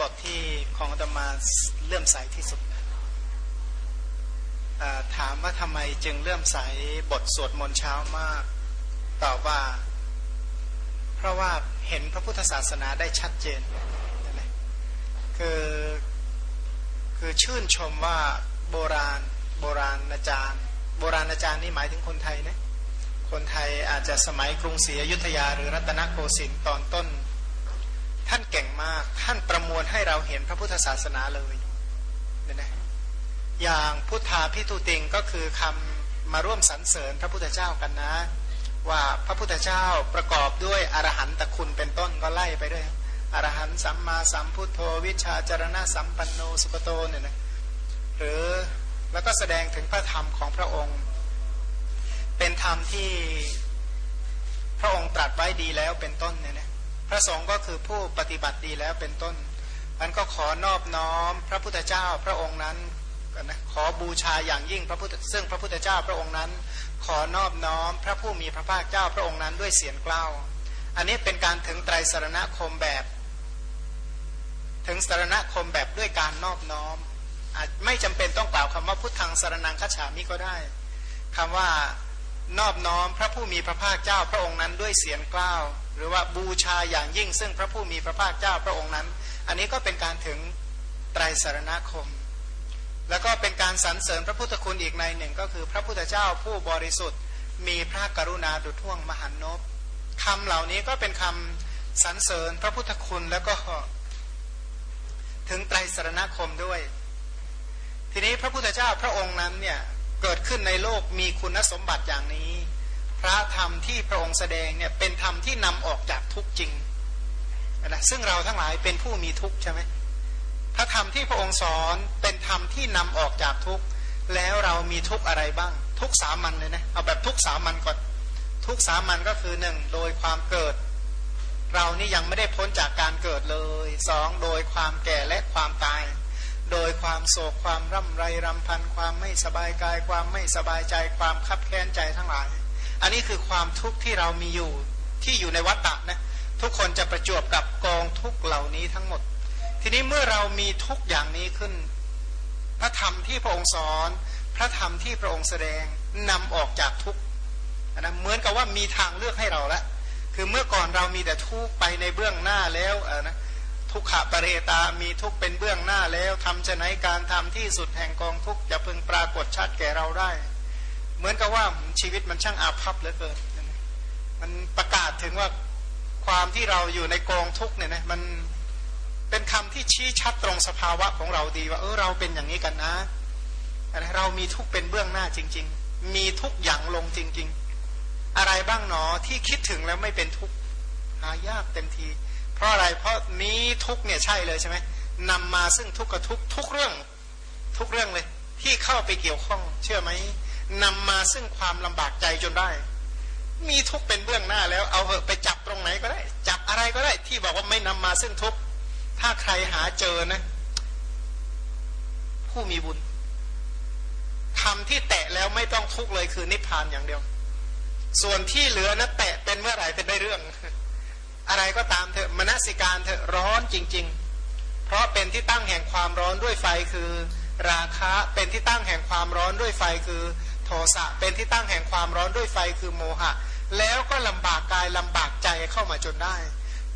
บทที่ของอาตมาเลื่อมใสที่สุด ถามว่าทำไมจึงเลื่อมใสบทสวดมนต์เช้ามาก ตอบว่า เพราะว่าเห็นพระพุทธศาสนาได้ชัดเจนคือคือชื่นชมว่าโบราณโบราณอาจารย์ โบราณอาจารย์นี่หมายถึงคนไทยนะคนไทยอาจจะสมัยกรุงศรีอยุธยาหรือรัตนโกสินทร์ตอนต้น ท่านเก่งมาก ท่านประมวลให้เราเห็นพระพุทธศาสนาเลยเนี่ยนะอย่างพุทธาพิทุติงก็คือคำมาร่วมสรรเสริญพระพุทธเจ้ากันนะ ว่าพระพุทธเจ้าประกอบด้วยอรหันตคุณเป็นต้นก็ไล่ไปด้วยอรหันสัมมาสัมพุทโธวิชาจารณะสัมปันโนสุปโตเนี่ยนะหรือแล้วก็แสดงถึงพระธรรมของพระองค์ เป็นธรรมที่พระองค์ตรัสไว้ดีแล้วเป็นต้นเนี่ยนะ พระสงฆ์ก็คือผู้ปฏิบัติดีแล้วเป็นต้นมันก็ขอนอบน้อมพระพุทธเจ้าพระองค์นั้นนะขอบูชาอย่างยิ่งพระพุทธซึ่งพระพุทธเจ้าพระองค์นั้น ขอนอบน้อมพระผู้มีพระภาคเจ้าพระองค์นั้นด้วยเสียงกล้าวอันนี้เป็นการถึงไตรสรณคมแบบ ถึงสรณคมแบบด้วยการนอบน้อมอาจไม่จำเป็นต้องกล่าวคำว่าพุทธังสรนังคัจฉามิก็ได้คำว่านอบน้อมพระผู้มีพระภาคเจ้าพระองค์นั้นด้วยเสียงกล้าว หรือว่าบูชาอย่างยิ่งซึ่งพระผู้มีพระภาคเจ้าพระองค์นั้น อันนี้ก็เป็นการถึงไตรสารณคม แล้วก็เป็นการสรรเสริญพระพุทธคุณอีกในหนึ่ง ก็คือพระพุทธเจ้าผู้บริสุทธิ์ มีพระกรุณาดุจท่วงมหันนบคำเหล่านี้ก็เป็นคำสรรเสริญพระพุทธคุณแล้วก็ถึงไตรสารณคมด้วย ทีนี้พระพุทธเจ้าพระองค์นั้นเนี่ยเกิดขึ้นในโลกมีคุณสมบัติอย่างนี้ ระธรรมที่พระองค์แสดงเนี่ยเป็นธรรมที่นำออกจากทุกจริงนะซึ่งเราทั้งหลายเป็นผู้มีทุกข์ใช่ไหมพระธรรมที่พระองค์สอนเป็นธรรมที่นำออกจากทุกแล้วเรามีทุกข์อะไรบ้าง ทุกสามันเลยนะเอาแบบทุกสามันก่อนทุกสามันก็คือหนึ่งโดยความเกิด เรานี่ยังไม่ได้พ้นจากการเกิดเลยสองโดยความแก่และความตาย โดยความโศกความร่ำไรรำพันความไม่สบายกาย ความไม่สบายใจ ความคับแค้นใจทั้งหลาย อันนี้คือความทุกข์ที่เรามีอยู่ที่อยู่ในวัฏฏะนะทุกคนจะประจวบกับกองทุกเหล่านี้ทั้งหมด ทีนี้เมื่อเรามีทุกอย่างนี้ขึ้น พระธรรมที่พระองค์สอน พระธรรมที่พระองค์แสดงนำออกจากทุกนะเหมือนกับว่ามีทางเลือกให้เราล้วคือเมื่อก่อนเรามีแต่ทุกไปในเบื้องหน้าแล้วนะทุกขะปะเรตา มีทุกเป็นเบื้องหน้าแล้วทำจะไหนการทำที่สุดแห่งกองทุกจะพึงปรากฏชัดแก่เราได้ เหมือนกับว่าชีวิตมันช่างอาภัพเหลือเกินมันประกาศถึงว่าความที่เราอยู่ในกองทุกเนี่ยนะมันเป็นคำที่ชี้ชัดตรงสภาวะของเราดีว่าเออเราเป็นอย่างนี้กันนะ เรามีทุกเป็นเบื้องหน้าจริง ๆ มีทุกอย่างลงจริง ๆ อะไรบ้างหนอที่คิดถึงแล้วไม่เป็นทุกหายากเต็มที เพราะอะไรเพราะนี้ทุกเนี่ยใช่เลยใช่ไหมนำมาซึ่งทุกกับทุกทุกเรื่อง ทุกเรื่องเลย ที่เข้าไปเกี่ยวข้องเชื่อไหม นำมาซึ่งความลำบากใจจนได้ มีทุกเป็นเบื้องหน้าแล้วเอาเหอะไปจับตรงไหนก็ได้ จับอะไรก็ได้ ที่บอกว่าไม่นำมาซึ่งทุกถ้าใครหาเจอนะ ผู้มีบุญทำที่แตะแล้วไม่ต้องทุกเลยคือนิพพานอย่างเดียว ส่วนที่เหลือนะแตะเป็นเมื่อไหร่เป็นได้เรื่อง อะไรก็ตามเถอะมนสิการเถอะร้อนจริง ๆ เพราะเป็นที่ตั้งแห่งความร้อนด้วยไฟคือราคะเป็นที่ตั้งแห่งความร้อนด้วยไฟคือ โทสะเป็นที่ตั้งแห่งความร้อนด้วยไฟคือโมหะ แล้วก็ลำบากกายลำบากใจเข้ามาจนได้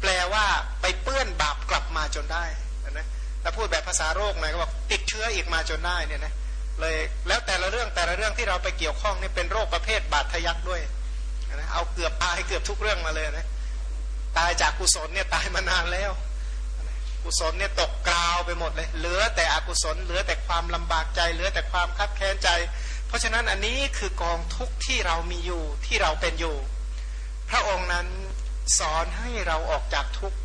แปลว่าไปเปื้อนบาปกลับมาจนได้นะถ้าพูดแบบภาษาโรคหน่อยก็บอกติดเชื้ออีกมาจนได้เนี่ยนะเลยแล้วแต่ละเรื่องแต่ละเรื่องที่เราไปเกี่ยวข้องนี่เป็นโรคประเภทบาดทะยักด้วยนะเอาเกือบตายเกือบทุกเรื่องมาเลยนะตายจากกุศลเนี่ยตายมานานแล้วกุศลเนี่ยตกกราวไปหมดเลย เหลือแต่อกุศล เหลือแต่ความลำบากใจ เหลือแต่ความคับแค้นใจ เพราะฉะนั้นอันนี้คือกองทุกข์ที่เรามีอยู่ที่เราเป็นอยู่ พระองค์นั้นสอนให้เราออกจากทุกข์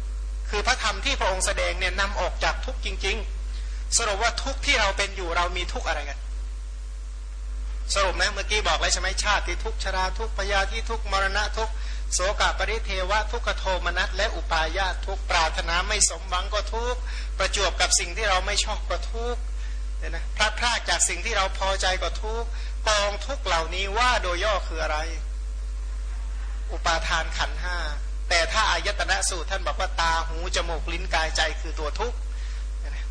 คือพระธรรมที่พระองค์แสดงเนี่ยนำออกจากทุกข์จริง ๆ สรุปว่าทุกข์ที่เราเป็นอยู่เรามีทุกข์อะไรกัน สรุปนะเมื่อกี้บอกแล้วใช่ไหมชาติทุกข์ชราทุกข์พยาธิทุกข์มรณะทุกข์โสกปริเทวะทุกขโทมนัสและอุปาญาทุกปรารถนาไม่สมหวังก็ทุกประจวบกับสิ่งที่เราไม่ชอบก็ทุก เนี่ยนะพลาดพลาดจากสิ่งที่เราพอใจก็ทุกกองทุกเหล่านี้ว่าโดยย่อคืออะไร อุปาทานขันห้าแต่ถ้าอายตนะสูตรท่านบอกว่าตาหูจมูกลิ้นกายใจคือตัวทุก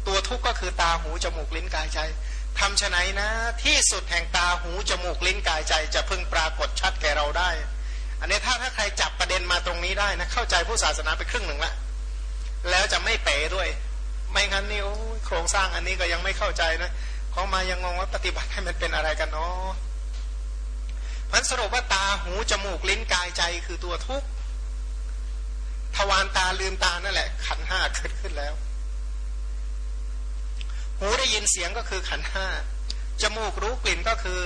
ตัวทุกก็คือตาหูจมูกลิ้นกายใจทำฉะไหนนะ ที่สุดแห่งตาหูจมูกลิ้นกายใจ จะพึงปรากฏชัดแก่เราได้ อันนี้ถ้าถ้าใครจับประเด็นมาตรงนี้ได้นะเข้าใจผู้ศาสนาไปครึ่งหนึ่งละแล้วจะไม่เป๋ด้วย ไม่งั้นนี่โอ้โครงสร้างอันนี้ก็ยังไม่เข้าใจนะเขามายังงงว่าปฏิบัติให้มันเป็นอะไรกันเนาะมันสรุปว่าตาหูจมูกลิ้นกายใจคือตัวทุกข์ทวารตาลืมตานั่นแหละ ขันห้าเกิดขึ้นแล้ว หูได้ยินเสียงก็คือขันห้าจมูกรู้กลิ่นก็คือ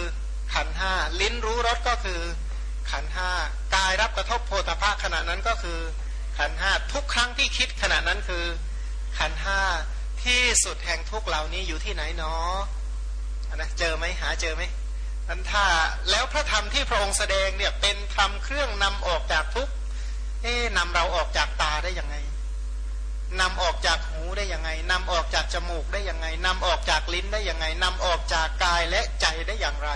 ขันห้าลิ้นรู้รสก็คือ ขันห้ากายรับกระทบโพธาภะขณะนั้นก็คือ ขันห้าทุกครั้งที่คิดขณะนั้นคือ ขันห้าที่สุดแห่งทุกเหล่านี้อยู่ที่ไหนเนาะนะเจอไหมหาเจอไหมนันถ้าแล้วพระธรรมที่พระองค์แสดงเนี่ยเป็นธรรมเครื่องนำออกจากทุกเอ๊นำเราออกจากตาได้ยังไงนำออกจากหูได้ยังไงนำออกจากจมูกได้ยังไงนำออกจากลิ้นได้ยังไงนำออกจากกายและใจได้อย่างไร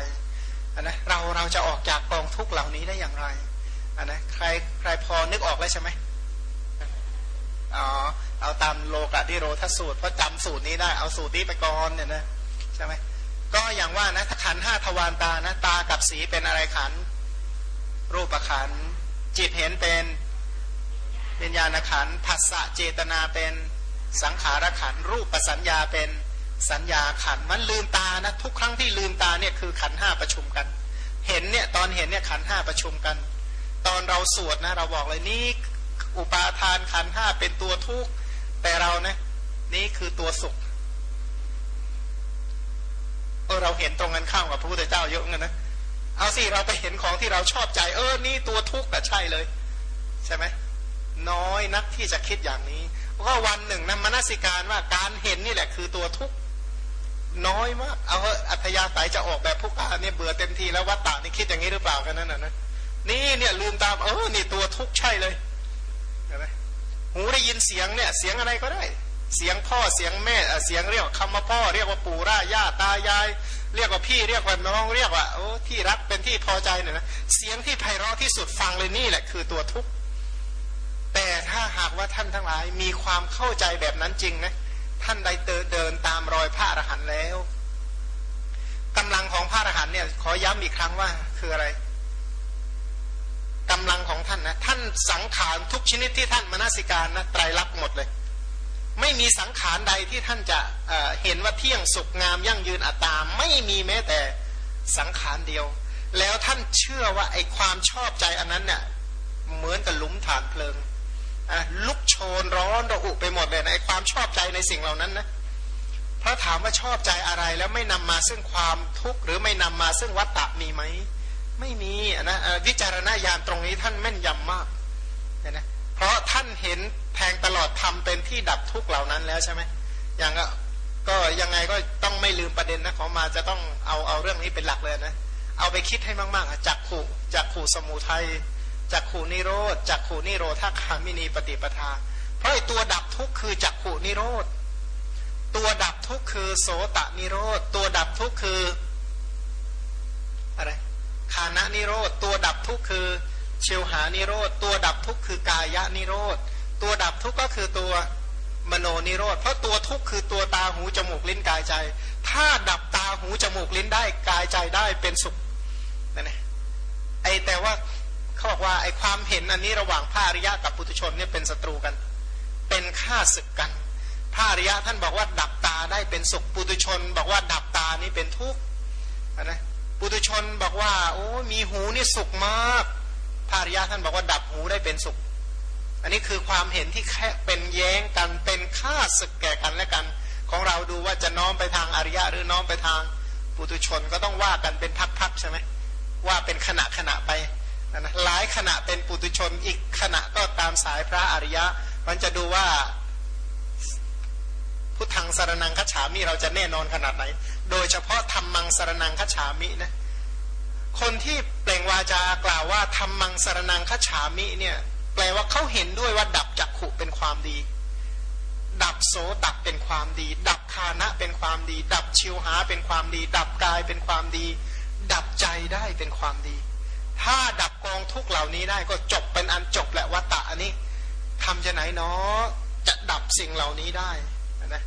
นนะเราเราจะออกจากกองทุกเหล่านี้ได้อย่างไรนะใครใครพอนึกออกแล้วใช่ไหมอ๋อ เอาตามโลกะที่โรทสูตรเพราะจำสูตรนี้ได้เอาสูตรนี้ไปก่อนเนี่ยนะใช่ไหมก็อย่างว่านะถ้าขันห้าทวารตานะตากับสีเป็นอะไรขัน รูปขัน จิตเห็นเป็นวิญญาณขันผัสสะเจตนาเป็นสังขารขัน รูปปัสัญญาเป็นสัญญาขันมันลืมตานะทุกครั้งที่ลืมตาเนี่ยคือขันห้าประชุมกัน เห็นเนี่ยตอนเห็นเนี่ยขันห้าประชุมกัน ตอนเราสวดนะเราบอกเลยนี่อุปาทานขันห้าเป็นตัวทุกข์ แต่เรานะ นี่คือตัวสุขเออเราเห็นตรงกันข้ามกับพระพุทธเจ้าเยอะเงินนะเอาสิเราไปเห็นของที่เราชอบใจ เออ นี่ตัวทุกข์แต่ใช่เลย ใช่ไหมน้อยนักที่จะคิดอย่างนี้ก็วันหนึ่งนะมนสิการว่าการเห็นนี่แหละคือตัวทุกข์น้อยมาก เอาอัธยาศัยจะออกแบบพวกอาเนี่ยเบื่อเต็มทีแล้ววัตตานี่คิดอย่างนี้หรือเปล่ากันนั่นนะนี่เนี่ยลืมตามเออนี่ตัวทุกข์ใช่เลย หูได้ยินเสียงเนี่ยเสียงอะไรก็ได้ เสียงพ่อเสียงแม่เสียงเรียกคำว่าพ่อ เรียกว่าปู่ร่าย่าตายาย เรียกว่าพี่เรียกว่าน้องเรียกว่าโอ้ที่รักเป็นที่พอใจเนี่ยนะเสียงที่ไพเราะที่สุดฟังเลยนี่แหละ คือตัวทุกข์แต่ถ้าหากว่าท่านทั้งหลายมีความเข้าใจแบบนั้นจริงนะท่านได้เดินตามรอยพระอรหันต์แล้วกำลังของพระอรหันต์เนี่ยขอย้ำอีกครั้งว่าคืออะไร กำลังของท่านนะท่านสังขารทุกชนิดที่ท่านมนสิการนะไตรลักษณ์หมดเลย ไม่มีสังขารใดที่ท่านจะเเห็นว่าเที่ยงสุขงามยั่งยืนอัตตาไม่มีแม้แต่สังขารเดียว แล้วท่านเชื่อว่าไอความชอบใจอันนั้นเนี่ยเหมือนกับลุมฐานเพลิงลุกโชนร้อนระอุไปหมดเลยในความชอบใจในสิ่งเหล่านั้นนะพระถามว่าชอบใจอะไรแล้วไม่นำมาซึ่งความทุกข์หรือไม่นำมาซึ่งวัตตะมีไหม ไม่มีนะวิจารณญาณตรงนี้ท่านแม่นยำมากนะเพราะท่านเห็นแทงตลอดทำเป็นที่ดับทุกเหล่านั้นแล้วใช่ไหมอย่างก็ก็ยังไงก็ต้องไม่ลืมประเด็นนะของมาจะต้องเอาเอาเรื่องนี้เป็นหลักเลยนะ เอาไปคิดให้มากๆจักขู่จักขู่สมุทัยจักขู่นิโรธจักขู่นิโรธาคามินีปฏิปทา เพราะไอตัวดับทุกข์คือจักขู่นิโรธตัวดับทุกข์คือโสตนิโรธตัวดับทุกข์คืออะไร คานะนิโรธ ตัวดับทุกข์คือเชียวหานิโรธ ตัวดับทุกข์คือกายะนิโรธ ตัวดับทุกข์ก็คือตัวมโนนิโรธ เพราะตัวทุกข์คือตัวตาหูจมูกลิ้นกายใจ ถ้าดับตาหูจมูกลิ้นได้กายใจได้เป็นสุขนั่นเองไอแต่ว่าเขาบอกว่าไอความเห็นอันนี้ระหว่างพระอริยะกับปุถุชนเนี่ยเป็นศัตรูกัน เป็นฆ่าศึกกันพระอริยะท่านบอกว่าดับตาได้เป็นสุขปุถุชน บอกว่าดับตานี่เป็นทุกข์นะ ปุถุชนบอกว่า โอ้มีหูนี่สุขมากพระอริยะท่านบอกว่าดับหูได้เป็นสุข อันนี้คือความเห็นที่แค่เป็นแย้งกันเป็นฆ่าศึกแก่กันและกัน ของเราดูว่าจะน้อมไปทางอริยะหรือน้อมไปทางปุถุชนก็ต้องว่ากันเป็นพักๆใช่ไหมว่าเป็นขณะขณะไปนะหลายขณะเป็นปุตุชนอีกขณะก็ตามสายพระอริยะ มันจะดูว่า พุทธังสารนังคัจฉามิเราจะแน่นอนขนาดไหน โดยเฉพาะธรรมังสารนังคัจฉามินะ คนที่เปล่งวาจากล่าวว่าธรรมังสารนังคัจฉามิเนี่ย แปลว่าเขาเห็นด้วยว่าดับจักขุเป็นความดี ดับโสตับเป็นความดี ดับคานะเป็นความดี ดับชิวหาเป็นความดี ดับกายเป็นความดี ดับใจได้เป็นความดี ถ้าดับกองทุกเหล่านี้ได้ก็จบเป็นอันจบแหละวัตตะอันนี้ทำจะไหนเนาะจะดับสิ่งเหล่านี้ได้ นะ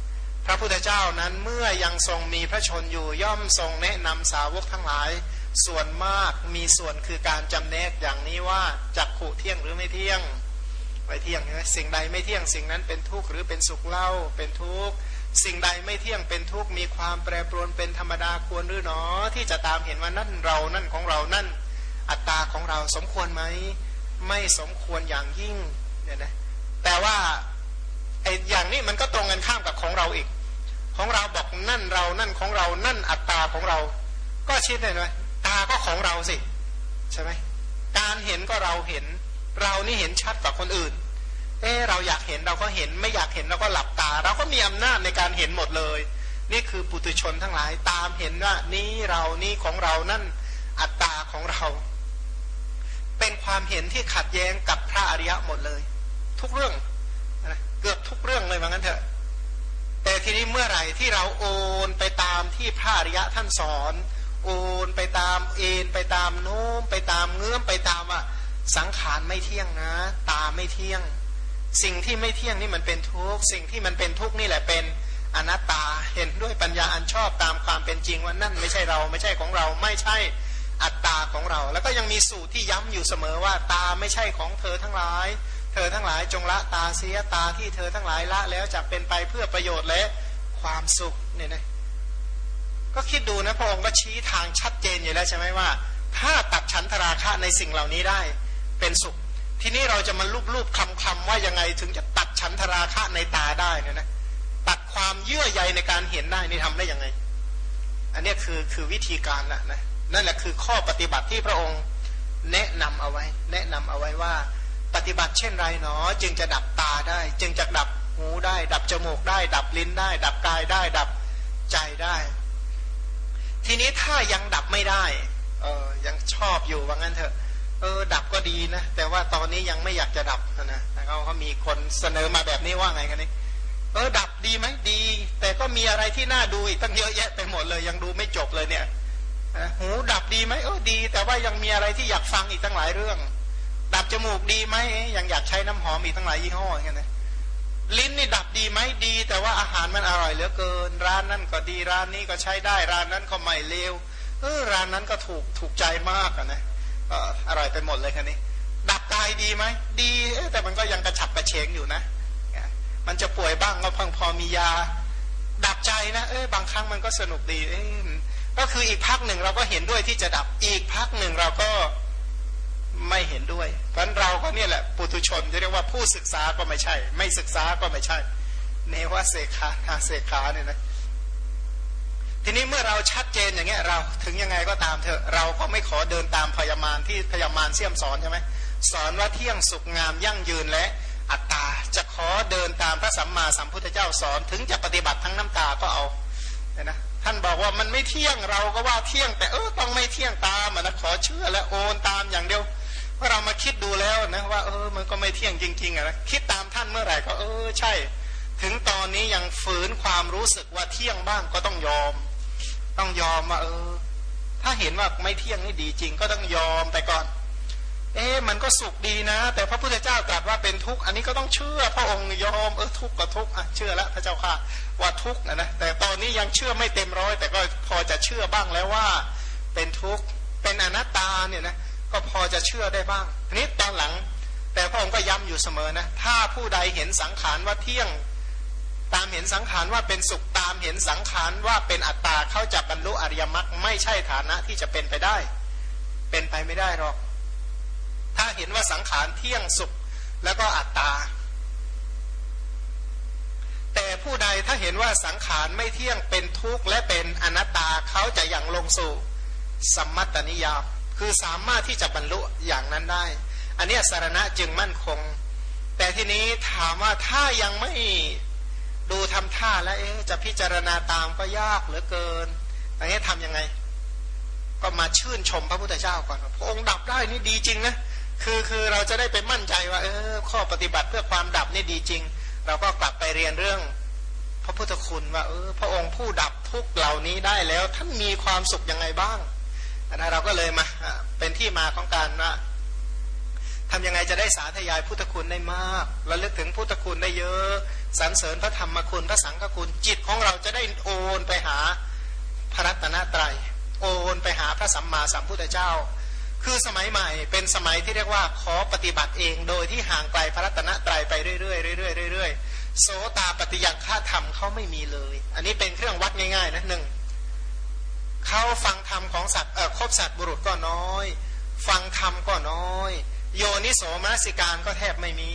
พระพุทธเจ้านั้นเมื่อยังทรงมีพระชนอยู่ย่อมทรงแนะนำสาวกทั้งหลาย ส่วนมากมีส่วนคือการจำแนกอย่างนี้ว่าจักขู่เที่ยงหรือไม่เที่ยงไม่เที่ยงใช่ไหมสิ่งใดไม่เที่ยงสิ่งนั้นเป็นทุกข์หรือเป็นสุขเล่าเป็นทุกข์สิ่งใดไม่เที่ยงเป็นทุกข์มีความแปรปรวนเป็นธรรมดาควรหรือหนอ ที่จะตามเห็นว่านั่นเรานั่นของเรานั่น อัตตาของเราสมควรไหมไม่สมควรอย่างยิ่งเนี่ยนะแต่ว่า ไอ้อย่างนี้มันก็ตรงกันข้ามกับของเราอีก ของเราบอกนั่นเรานั่นของเรานั่นอัตตาของเรา ก็ชิดเลยนะตาก็ของเราสิใช่ไหมการเห็นก็เราเห็น เรานี่เห็นชัดกว่าคนอื่นเออเราอยากเห็นเราก็เห็นไม่อยากเห็นเราก็หลับตา เราก็มีอำนาจในการเห็นหมดเลย นี่คือปุตุชนทั้งหลายตามเห็นว่านี่เรานี่ของเรานั่นอัตตาของเรา เป็นความเห็นที่ขัดแย้งกับพระอริยะหมดเลย ทุกเรื่อง เกือบทุกเรื่องเลยว่างั้นเถอะ แต่ทีนี้เมื่อไหร่ที่เราโอนไปตามที่พระอริยะท่านสอน โอนไปตามเอ็นไปตามโน้มไปตามเงื้อมไปตามว่าสังขารไม่เที่ยงนะ ตาไม่เที่ยง สิ่งที่ไม่เที่ยงนี่มันเป็นทุกข์สิ่งที่มันเป็นทุกข์นี่แหละเป็นอนัตตาเห็นด้วยปัญญาอันชอบตามความเป็นจริงว่านั่นไม่ใช่เราไม่ใช่ของเราไม่ใช่อัตตาของเรา แล้วก็ยังมีสูตรที่ย้ำอยู่เสมอว่าตาไม่ใช่ของเธอทั้งหลาย เธอทั้งหลายจงละตาเสียตาที่เธอทั้งหลายละแล้วจะเป็นไปเพื่อประโยชน์และความสุขเนี่ยนะก็คิดดูนะพระองค์ก็ชี้ทางชัดเจนอยู่แล้วใช่ไหมว่า ถ้าตัดฉันทราคะในสิ่งเหล่านี้ได้เป็นสุข ทีนี้เราจะมาลูบลูบคำคำว่ายังไงถึงจะตัดฉันทราคะในตาได้เนี่ยนะตัดความเยื่อใยในการเห็นได้นี่ทำได้ยังไง อันนี้คือคือวิธีการนะนะนั่นแหละคือข้อปฏิบัติที่พระองค์แนะนำเอาไว้ แนะนำเอาไว้ว่า ปฏิบัติเช่นไรเนาะจึงจะดับตาได้ จึงจะดับหูได้ ดับจมูกได้ ดับลิ้นได้ ดับกายได้ ดับใจได้ ทีนี้ถ้ายังดับไม่ได้เออยังชอบอยู่ว่างั้นเถอะเออดับก็ดีนะ แต่ว่าตอนนี้ยังไม่อยากจะดับนะเขาเขามีคนเสนอมาแบบนี้ว่าไงกันนี่เออดับดีไหมดี แต่ก็มีอะไรที่น่าดูอีกตั้งเยอะแยะไปหมดเลย ยังดูไม่จบเลยเนี่ยหูดับดีไหมเออดี แต่ว่ายังมีอะไรที่อยากฟังอีกตั้งหลายเรื่อง ดับจมูกดีไหมยังอยากใช้น้ำหอมอีกตั้งหลายยี่ห้ออย่างเงี้ยนะลิ้นนี่ดับดีไหมดีแต่ว่าอาหารมันอร่อยเหลือเกิน ร้านนั้นก็ดีร้านนี้ก็ใช้ได้ร้านนั้นก็ไม่เลวเออร้านนั้นก็ถูกถูกใจมากนะอร่อยไปหมดเลยคันนี้ ดับกายดีไหมดีแต่มันก็ยังกระฉับกระเฉงอยู่นะ มันจะป่วยบ้างก็พังพอมียา ดับใจนะเอ้บางครั้งมันก็สนุกดีเอ้ก็คืออีกพักหนึ่งเราก็เห็นด้วยที่จะดับอีกพักหนึ่งเราก็ ไม่เห็นด้วย เพราะเราก็เนี่ยแหละปุถุชนจะเรียกว่าผู้ศึกษาก็ไม่ใช่ ไม่ศึกษาก็ไม่ใช่ เนวเสขาาเสขาเนี่ยนะทีนี้เมื่อเราชัดเจนอย่างเงี้ยเราถึงยังไงก็ตามเถอะเราก็ไม่ขอเดินตามพยามารที่พยามารเสี่ยมสอนใช่ไหมสอนว่าเที่ยงสุขงามยั่งยืนและอัตตาจะขอเดินตามพระสัมมาสัมพุทธเจ้าสอน ถึงจะปฏิบัติทั้งน้ำตาก็เอาเนี่ยนะท่านบอกว่ามันไม่เที่ยงเราก็ว่าเที่ยงแต่เออต้องไม่เที่ยงตามนะขอเชื่อและโอนตามอย่างเดียว เพราะเรามาคิดดูแล้วนะว่าเออมันก็ไม่เที่ยงจริงๆอะนะคิดตามท่านเมื่อไหร่ก็เออใช่ ถึงตอนนี้ยังฝืนความรู้สึกว่าเที่ยงบ้างก็ต้องยอม ต้องยอมว่าเออ ถ้าเห็นว่าไม่เที่ยงนี่ดีจริงก็ต้องยอมไปก่อน เอ๊ะมันก็สุขดีนะ แต่พระพุทธเจ้าตรัสว่าเป็นทุกข์อันนี้ก็ต้องเชื่อพระองค์ยอมเออทุกข์ก็ทุกข์อะเชื่อแล้วพระเจ้าค่ะว่าทุกข์นะนะแต่ตอนนี้ยังเชื่อไม่เต็มร้อยแต่ก็พอจะเชื่อบ้างแล้วว่า เป็นทุกข์เป็นอนัตตาเนี่ยนะ ก็พอจะเชื่อได้บ้างทีนี้ตอนหลัง แต่พระองค์ก็ย้ำอยู่เสมอนะ ถ้าผู้ใดเห็นสังขารว่าเที่ยง ตามเห็นสังขารว่าเป็นสุขตามเห็นสังขารว่าเป็นอัตตาเขาจะบรรลุอริยมรรคไม่ใช่ฐานะที่จะเป็นไปได้ เป็นไปไม่ได้หรอก ถ้าเห็นว่าสังขารเที่ยงสุขแล้วก็อัตตาแต่ผู้ใดถ้าเห็นว่าสังขารไม่เที่ยงเป็นทุกข์และเป็นอนัตตาเขาจะยังลงสู่สัมมัตตนิยาม คือสามารถที่จะบรรลุอย่างนั้นได้ อันนี้สารณะจึงมั่นคง แต่ทีนี้ถามว่าถ้ายังไม่ดูทำท่าแล้วเอ๊จะพิจารณาตามก็ยากเหลือเกินอย่างนี้ทํำยังไง ก็มาชื่นชมพระพุทธเจ้าก่อนพระองค์ดับได้นี่ดีจริงนะคือคือเราจะได้ไปมั่นใจว่า เออ ข้อปฏิบัติเพื่อความดับนี่ดีจริง เราก็กลับไปเรียนเรื่อง พระพุทธคุณว่า เออ พระองค์ผู้ดับทุกเหล่านี้ได้แล้ว ท่านมีความสุขยังไงบ้าง นะเราก็เลยมาเป็นที่มาของการว่าทำยังไงจะได้สาธยายพุทธคุณได้มากระลึกถึงพุทธคุณได้เยอะสรรเสริญพระธรรมคุณพระสังฆคุณ จิตของเราจะได้โอนไปหาพระรัตนตรัย โอนไปหาพระสัมมาสัมพุทธเจ้า คือสมัยใหม่เป็นสมัยที่เรียกว่าขอปฏิบัติเองโดยที่ห่างไกลพระรัตนตรัยไปเรื่อยๆเรื่อยๆเรื่อยๆโสตาปฏิยังฆาธรรมเขาไม่มีเลย อันนี้เป็นเครื่องวัดง่ายๆนะหนึ่ง เขาฟังธรรมของสัตว์เออคบสัตว์บุรุษก็น้อย ฟังธรรมก็น้อย โยนิโสมนสิการก็แทบไม่มี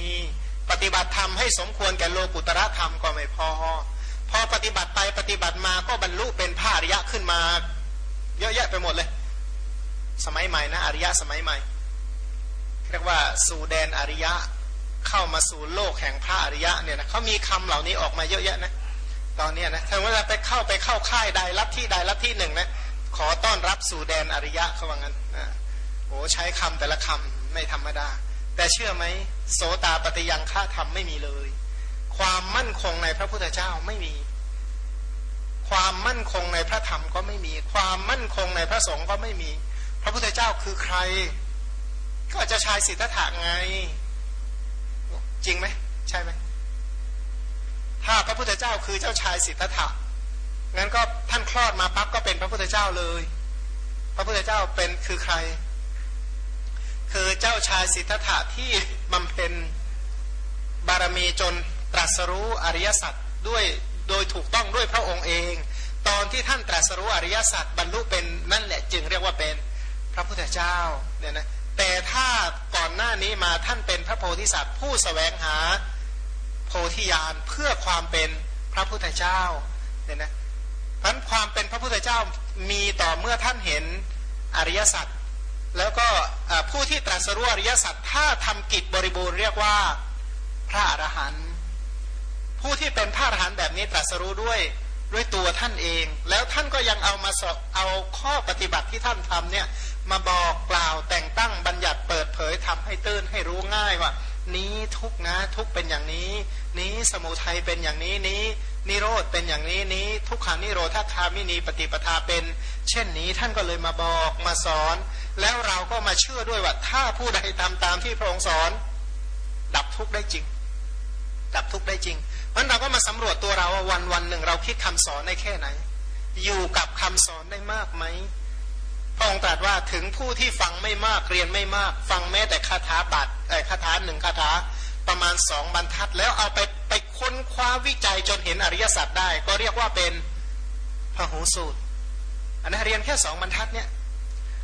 ปฏิบัติธรรมให้สมควรแก่โลกุตระธรรมก็ไม่พอ พอปฏิบัติไปปฏิบัติมาก็บรรลุเป็นพระอริยะขึ้นมา เยอะแยะไปหมดเลย สมัยใหม่นะอริยะสมัยใหม่เรียกว่าสู่แดนอริยะเข้ามาสู่โลกแห่งพระอริยะเนี่ยนะเขามีคำเหล่านี้ออกมาเยอะแยะนะตอนนี้นะถ้าว่าไปเข้าไปเข้าค่ายใดรับที่ใดรับที่หนึ่งนะ ขอต้อนรับสู่แดนอริยะเขาว่างั้นโอ้ใช้คำแต่ละคำไม่ธรรมดา แต่เชื่อไหมโสตาปฏิยังฆาธรรมไม่มีเลย ความมั่นคงในพระพุทธเจ้าไม่มี ความมั่นคงในพระธรรมก็ไม่มี ความมั่นคงในพระสงฆ์ก็ไม่มี พระพุทธเจ้าคือใคร ก็จะชายสิทธัตถะไง จริงไหมใช่ไหมถ้าพระพุทธเจ้าคือเจ้าชายสิทธัตถะ งั้นก็ท่านคลอดมาปั๊บก็เป็นพระพุทธเจ้าเลย พระพุทธเจ้าเป็นคือใคร คือเจ้าชายสิทธัตถะที่บำเพ็ญบารมีจนตรัสรู้อริยสัจด้วยโดยถูกต้องด้วยพระองค์เอง ตอนที่ท่านตรัสรู้อริยสัจบรรลุเป็นนั่นแหละจึงเรียกว่าเป็นพระพุทธเจ้าเนี่ยนะแต่ถ้าก่อนหน้านี้มาท่านเป็นพระโพธิสัตว์ผู้สแสวงหาโพธิญาณเพื่อความเป็นพระพุทธเจ้าเนี่ยนะ พันความเป็นพระพุทธเจ้ามีต่อเมื่อท่านเห็นอริยสัจแล้วก็ผู้ที่ตรัสรู้อริยสัจถ้าทำกิจบริบูรณ์เรียกว่าพระอรหันต์ผู้ที่เป็นพระอรหันต์แบบนี้ตรัสรู้ด้วยด้วยตัวท่านเอง แล้วท่านก็ยังเอามาสเอาข้อปฏิบัติที่ท่านทำเนี่ยมาบอกกล่าวแต่งตั้งบัญญัติเปิดเผยทำให้ตื้นให้รู้ง่ายว่า นี้ทุกนะทุกเป็นอย่างนี้ นี้สมุทัยเป็นอย่างนี้นี้ นิโรธเป็นอย่างนี้นี้ ทุกขานิโรธาคามินีปฏิปทาเป็น เช่นนี้ท่านก็เลยมาบอกมาสอน แล้วเราก็มาเชื่อด้วยว่าถ้าผู้ใดทำตามที่พระองค์สอน ดับทุกได้จริง ดับทุกได้จริงเพราะเราก็มาสำรวจตัวเราว่าวันวันหนึ่งเราคิดคำสอนได้แค่ไหน อยู่กับคำสอนได้มากไหมพระองค์ตรัสว่าถึงผู้ที่ฟังไม่มากเรียนไม่มาก ฟังแม้แต่คาถาบัตรไอ้คาถาหนึ่งคาถา ประมาณสองบรรทัด แล้วเอาไปไปค้นคว้าวิจัยจนเห็นอริยสัจได้ ก็เรียกว่าเป็นพระหูสูตร อันนั้นเรียนแค่สองบรรทัดเนี่ย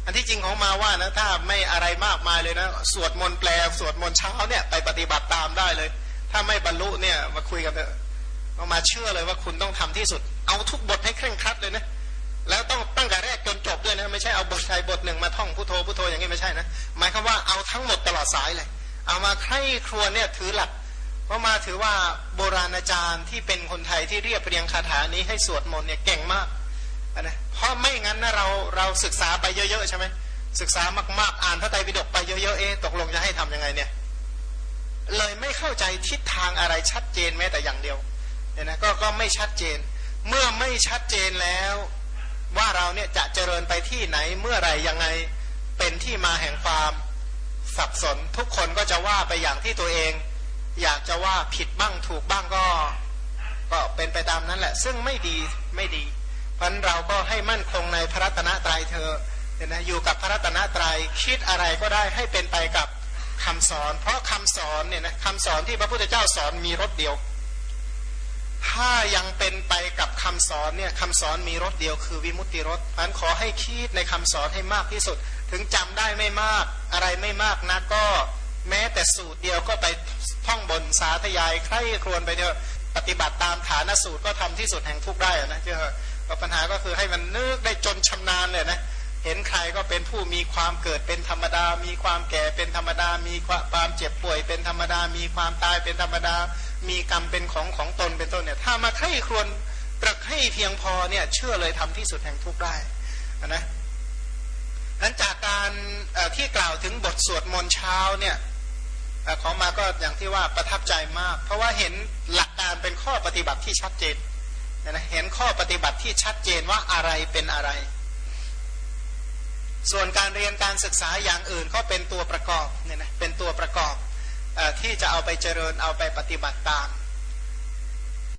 อันที่จริงของมาว่านะถ้าไม่อะไรมากมายเลยนะ สวดมนต์แปลสวดมนต์เช้าเนี่ยไปปฏิบัติตามได้เลย ถ้าไม่บรรลุเนี่ยมาคุยกันเถอะมาเชื่อเลยว่าคุณต้องทำที่สุด เอาทุกบทให้เคร่งครัดเลยนะแล้วต้องตั้งแต่แรกจนจบด้วยนะไม่ใช่เอาบทใดบทหนึ่งมาท่องพุทโธพุทโธอย่างนี้ไม่ใช่นะหมายความว่าเอาทั้งหมดตลอดสายเลย เอามาใคร่ครวญเนี่ยถือหลักเพราะมาถือว่าโบราณอาจารย์ที่เป็นคนไทยที่เรียบเรียงคาถานี้ให้สวดมนต์เนี่ยเก่งมากนะเพราะไม่งั้นนะเราเราศึกษาไปเยอะๆใช่ไหมศึกษามากๆอ่านพระไตรปิฎกไปเยอะๆเอ๊ตกลงจะให้ทํำยังไงเนี่ยเลยไม่เข้าใจทิศทางอะไรชัดเจนแม้แต่อย่างเดียวเนี่ยนะก็ก็ไม่ชัดเจน เมื่อไม่ชัดเจนแล้ว ว่าเราเนี่ยจะเจริญไปที่ไหนเมื่อไรยังไงเป็นที่มาแห่งความ สับสนทุกคนก็จะว่าไปอย่างที่ตัวเอง อยากจะว่าผิดบ้างถูกบ้างก็ ก็เป็นไปตามนั้นแหละ ซึ่งไม่ดีไม่ดีเพราะนั้นเราก็ให้มั่นคงในพระรัตนตรัยเธอเนี่ยนะอยู่กับพระรัตนตรัยคิดอะไรก็ได้ให้เป็นไปกับคำสอน เพราะคำสอนเนี่ยนะคำสอนที่พระพุทธเจ้าสอนมีรถเดียว ถ้ายังเป็นไปกับคำสอนเนี่ยคำสอนมีรสเดียวคือวิมุตติรสพันขอให้คิดในคำสอนให้มากที่สุด ถึงจำได้ไม่มาก อะไรไม่มากนะก็แม้แต่สูตรเดียวก็ไปท่องบนสาธยายใคร่ครวญไปเถอะปฏิบัติตามฐานสูตรก็ทำที่สุดแห่งทุกได้นะเจ้าปัญหาก็คือให้มันนึกได้จนชำนาญเลยนะเห็นใครก็เป็นผู้มีความเกิดเป็นธรรมดา มีความแก่เป็นธรรมดา มีความเจ็บป่วยเป็นธรรมดา มีความตายเป็นธรรมดา มีกรรมเป็นของของตนเป็นต้นเนี่ย ถ้ามาใคร่ครวญตรักให้เพียงพอเนี่ยเชื่อเลยทำที่สุดแห่งทุกได้นะ นั้นจากการที่กล่าวถึงบทสวดมนต์เช้าเนี่ยของมาก็อย่างที่ว่าประทับใจมาก เพราะว่าเห็นหลักการเป็นข้อปฏิบัติที่ชัดเจนนะเห็นข้อปฏิบัติที่ชัดเจนว่าอะไรเป็นอะไร ส่วนการเรียนการศึกษาอย่างอื่นก็เป็นตัวประกอบเนี่ยนะเป็นตัวประกอบที่จะเอาไปเจริญเอาไปปฏิบัติตาม